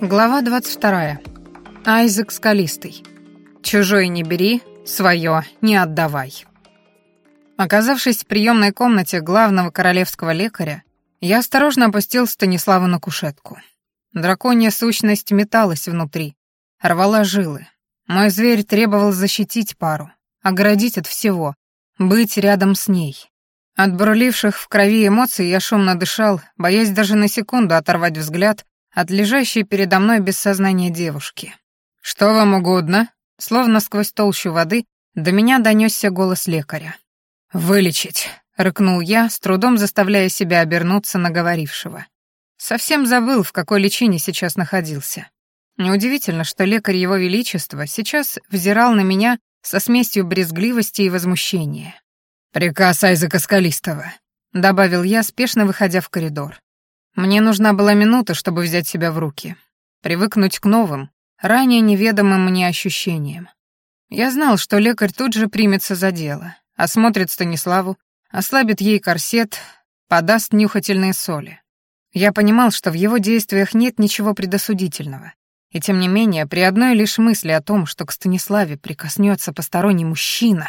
Глава 22. Айзек Скалистый. «Чужое не бери, свое не отдавай». Оказавшись в приемной комнате главного королевского лекаря, я осторожно опустил Станислава на кушетку. Драконья сущность металась внутри, рвала жилы. Мой зверь требовал защитить пару, оградить от всего, быть рядом с ней. От бруливших в крови эмоций я шумно дышал, боясь даже на секунду оторвать взгляд от лежащей передо мной без сознания девушки. «Что вам угодно?» Словно сквозь толщу воды до меня донесся голос лекаря. «Вылечить», — рыкнул я, с трудом заставляя себя обернуться на говорившего. Совсем забыл, в какой лечении сейчас находился. Неудивительно, что лекарь Его Величества сейчас взирал на меня со смесью брезгливости и возмущения. «Приказ Айзека Скалистого», — добавил я, спешно выходя в коридор. Мне нужна была минута, чтобы взять себя в руки, привыкнуть к новым, ранее неведомым мне ощущениям. Я знал, что лекарь тут же примется за дело, осмотрит Станиславу, ослабит ей корсет, подаст нюхательные соли. Я понимал, что в его действиях нет ничего предосудительного. И тем не менее, при одной лишь мысли о том, что к Станиславе прикоснется посторонний мужчина...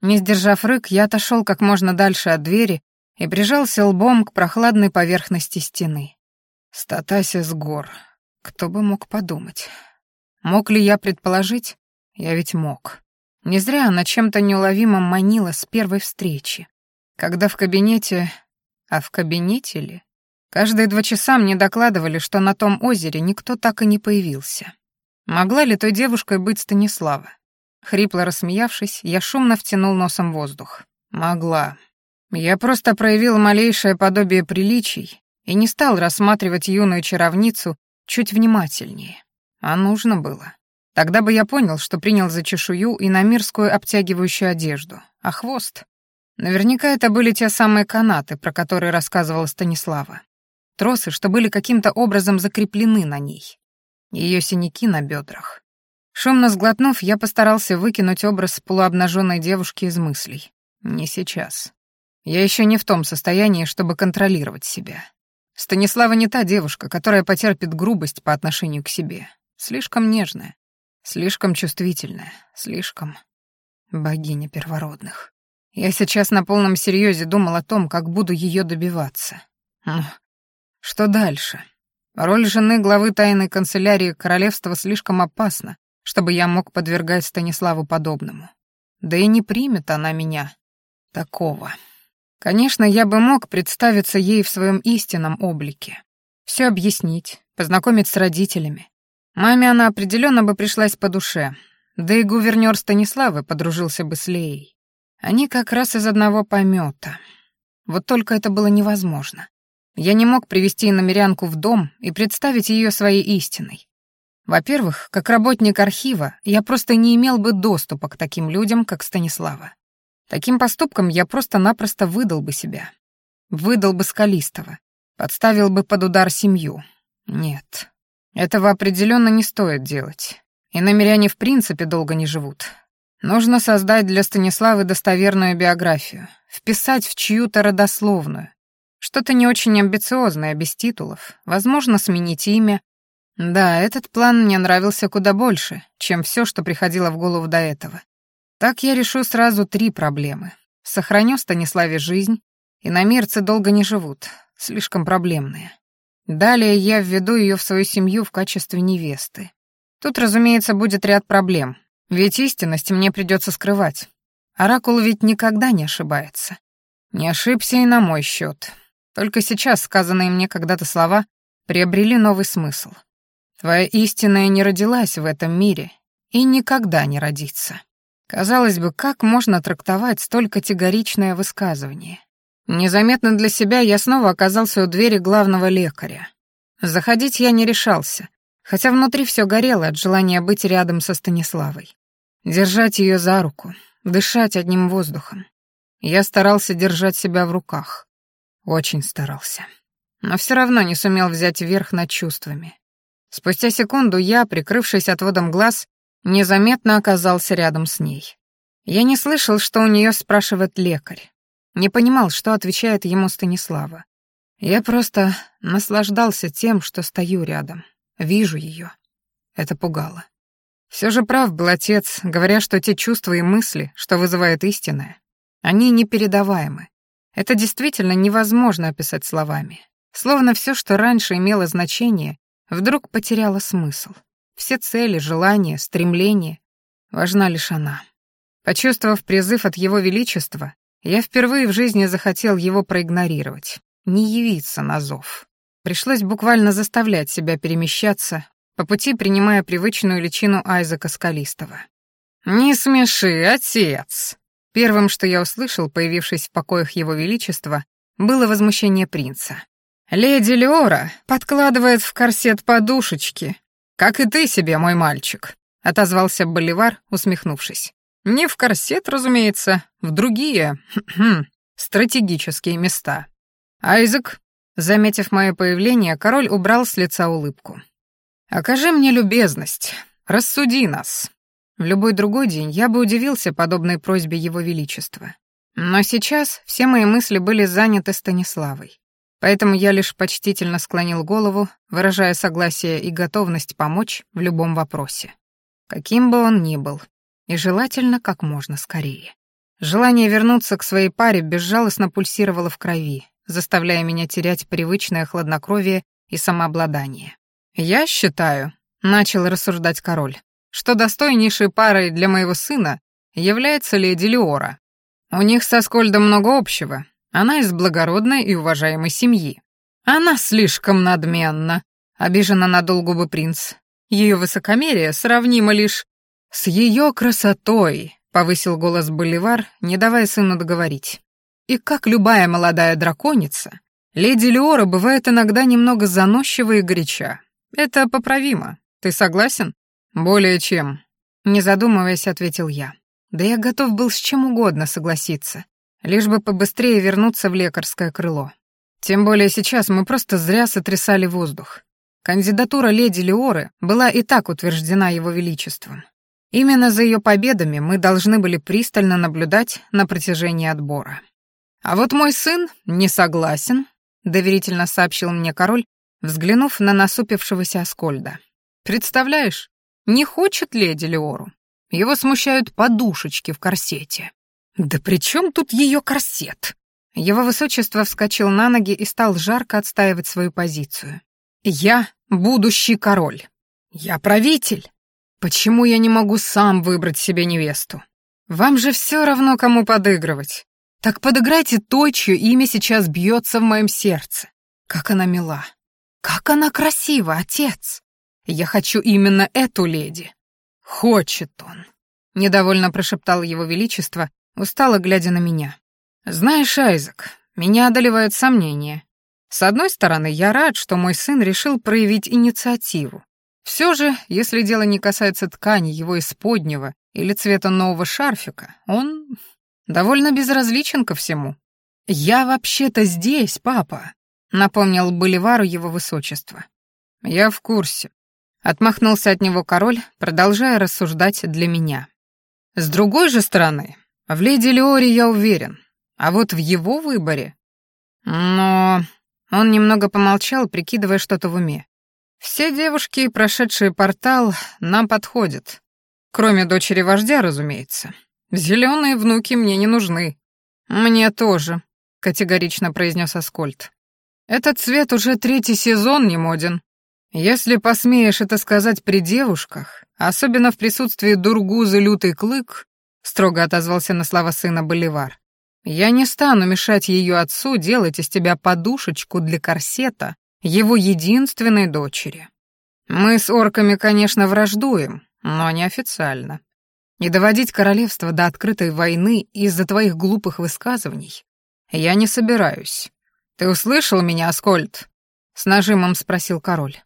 Не сдержав рык, я отошел как можно дальше от двери и прижался лбом к прохладной поверхности стены. Статася с гор. Кто бы мог подумать? Мог ли я предположить? Я ведь мог. Не зря она чем-то неуловимым манила с первой встречи. Когда в кабинете... А в кабинете ли? Каждые два часа мне докладывали, что на том озере никто так и не появился. Могла ли той девушкой быть Станислава? Хрипло рассмеявшись, я шумно втянул носом воздух. Могла. Я просто проявил малейшее подобие приличий и не стал рассматривать юную чаровницу чуть внимательнее. А нужно было. Тогда бы я понял, что принял за чешую и на мирскую обтягивающую одежду. А хвост? Наверняка это были те самые канаты, про которые рассказывала Станислава. Тросы, что были каким-то образом закреплены на ней. Ее синяки на бедрах. Шумно сглотнув, я постарался выкинуть образ полуобнаженной девушки из мыслей. Не сейчас. Я еще не в том состоянии, чтобы контролировать себя. Станислава не та девушка, которая потерпит грубость по отношению к себе. Слишком нежная, слишком чувствительная, слишком... Богиня первородных. Я сейчас на полном серьезе думал о том, как буду ее добиваться. Что дальше? Роль жены главы тайной канцелярии королевства слишком опасна, чтобы я мог подвергать Станиславу подобному. Да и не примет она меня такого. Конечно, я бы мог представиться ей в своем истинном облике. Все объяснить, познакомить с родителями. Маме она определенно бы пришлась по душе, да и гувернер Станиславы подружился бы с Леей. Они как раз из одного помета. Вот только это было невозможно. Я не мог привести иномерянку в дом и представить ее своей истиной. Во-первых, как работник архива, я просто не имел бы доступа к таким людям, как Станислава. Таким поступком я просто-напросто выдал бы себя. Выдал бы Скалистого. Подставил бы под удар семью. Нет. Этого определенно не стоит делать. И намеряне в принципе долго не живут. Нужно создать для Станиславы достоверную биографию, вписать в чью-то родословную. Что-то не очень амбициозное, без титулов. Возможно, сменить имя. Да, этот план мне нравился куда больше, чем все, что приходило в голову до этого. Так я решу сразу три проблемы. Сохраню Станиславе жизнь, и на мирце долго не живут, слишком проблемные. Далее я введу ее в свою семью в качестве невесты. Тут, разумеется, будет ряд проблем, ведь истинность мне придется скрывать. Оракул ведь никогда не ошибается. Не ошибся и на мой счет. Только сейчас сказанные мне когда-то слова приобрели новый смысл. Твоя истинная не родилась в этом мире и никогда не родится. Казалось бы, как можно трактовать столь категоричное высказывание? Незаметно для себя я снова оказался у двери главного лекаря. Заходить я не решался, хотя внутри все горело от желания быть рядом со Станиславой. Держать ее за руку, дышать одним воздухом. Я старался держать себя в руках. Очень старался. Но все равно не сумел взять верх над чувствами. Спустя секунду я, прикрывшись отводом глаз, незаметно оказался рядом с ней. Я не слышал, что у нее спрашивает лекарь. Не понимал, что отвечает ему Станислава. Я просто наслаждался тем, что стою рядом, вижу ее. Это пугало. Все же прав был отец, говоря, что те чувства и мысли, что вызывает истинное, они непередаваемы. Это действительно невозможно описать словами. Словно все, что раньше имело значение, вдруг потеряло смысл. Все цели, желания, стремления. Важна лишь она. Почувствовав призыв от Его Величества, я впервые в жизни захотел его проигнорировать, не явиться на зов. Пришлось буквально заставлять себя перемещаться, по пути принимая привычную личину Айзека Скалистого. «Не смеши, отец!» Первым, что я услышал, появившись в покоях Его Величества, было возмущение принца. «Леди Леора подкладывает в корсет подушечки, как и ты себе, мой мальчик», — отозвался Боливар, усмехнувшись. «Не в корсет, разумеется, в другие, стратегические места». «Айзек», заметив мое появление, король убрал с лица улыбку. «Окажи мне любезность, рассуди нас». В любой другой день я бы удивился подобной просьбе Его Величества. Но сейчас все мои мысли были заняты Станиславой. Поэтому я лишь почтительно склонил голову, выражая согласие и готовность помочь в любом вопросе. Каким бы он ни был. И желательно как можно скорее. Желание вернуться к своей паре безжалостно пульсировало в крови, заставляя меня терять привычное хладнокровие и самообладание. «Я считаю», — начал рассуждать король, что достойнейшей парой для моего сына является леди Леора. У них со Скольдом много общего. Она из благородной и уважаемой семьи. Она слишком надменна, обиженно надул губы принц. Ее высокомерие сравнимо лишь с ее красотой, повысил голос Боливар, не давая сыну договорить. И как любая молодая драконица, леди Леора бывает иногда немного заносчива и горяча. Это поправимо. Ты согласен? «Более чем», — не задумываясь, ответил я. Да я готов был с чем угодно согласиться, лишь бы побыстрее вернуться в лекарское крыло. Тем более сейчас мы просто зря сотрясали воздух. Кандидатура леди Леоры была и так утверждена его величеством. Именно за ее победами мы должны были пристально наблюдать на протяжении отбора. А вот мой сын не согласен, доверительно сообщил мне король, взглянув на насупившегося Аскольда. Представляешь, не хочет леди Леору. Его смущают подушечки в корсете. Да при чем тут ее корсет? Его высочество вскочил на ноги и стал жарко отстаивать свою позицию. Я будущий король. Я правитель. Почему я не могу сам выбрать себе невесту? Вам же все равно, кому подыгрывать. Так подыграйте той, чье имя сейчас бьется в моем сердце. Как она мила. Как она красива, отец. Я хочу именно эту леди. Хочет он. Недовольно прошептал его величество, устало глядя на меня. Знаешь, Айзек, меня одолевают сомнения. С одной стороны, я рад, что мой сын решил проявить инициативу. Все же, если дело не касается ткани его исподнего или цвета нового шарфика, он довольно безразличен ко всему. «Я вообще-то здесь, папа», — напомнил Боливару его высочество. «Я в курсе», Отмахнулся от него король, продолжая рассуждать для меня. С другой же стороны, в леди Леоре я уверен, а вот в его выборе... Но... Он немного помолчал, прикидывая что-то в уме. Все девушки, прошедшие портал, нам подходят. Кроме дочери вождя, разумеется. Зеленые внуки мне не нужны. Мне тоже, категорично произнес Аскольд. Этот цвет уже третий сезон не моден. «Если посмеешь это сказать при девушках, особенно в присутствии Дургузы Лютый Клык», строго отозвался на слова сына Боливар, «я не стану мешать ее отцу делать из тебя подушечку для корсета его единственной дочери. Мы с орками, конечно, враждуем, но неофициально. Не доводить королевство до открытой войны из-за твоих глупых высказываний я не собираюсь. Ты услышал меня, Аскольд?» — с нажимом спросил король.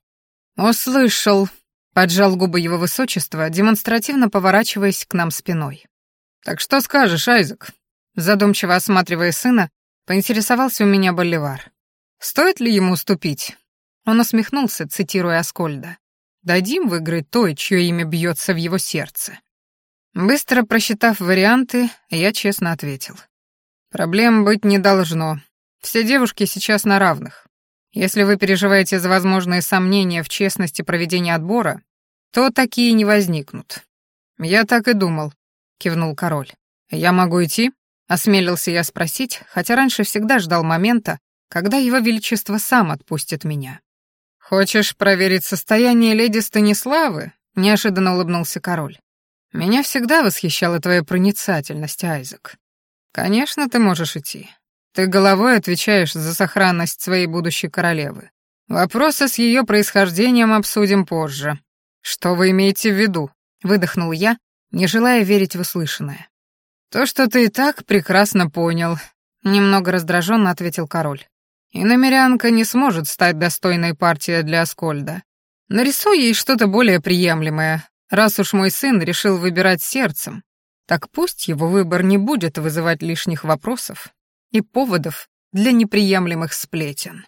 «Услышал», — поджал губы его высочества, демонстративно поворачиваясь к нам спиной. «Так что скажешь, Айзек?» Задумчиво осматривая сына, поинтересовался у меня Боливар. «Стоит ли ему уступить?» Он усмехнулся, цитируя Аскольда. «Дадим выиграть той, чье имя бьется в его сердце». Быстро просчитав варианты, я честно ответил. «Проблем быть не должно. Все девушки сейчас на равных. Если вы переживаете за возможные сомнения в честности проведения отбора, то такие не возникнут. Я так и думал, кивнул король. Я могу идти? Осмелился я спросить, хотя раньше всегда ждал момента, когда его величество сам отпустит меня. Хочешь проверить состояние леди Станиславы? неожиданно улыбнулся король. Меня всегда восхищала твоя проницательность, Айзек. Конечно, ты можешь идти. Ты головой отвечаешь за сохранность своей будущей королевы. Вопросы с ее происхождением обсудим позже. Что вы имеете в виду? Выдохнул я, не желая верить в услышанное. То, что ты и так прекрасно понял, немного раздраженно ответил король. И не сможет стать достойной партией для Аскольда. Нарисуй ей что-то более приемлемое. Раз уж мой сын решил выбирать сердцем, так пусть его выбор не будет вызывать лишних вопросов и поводов для неприемлемых сплетен.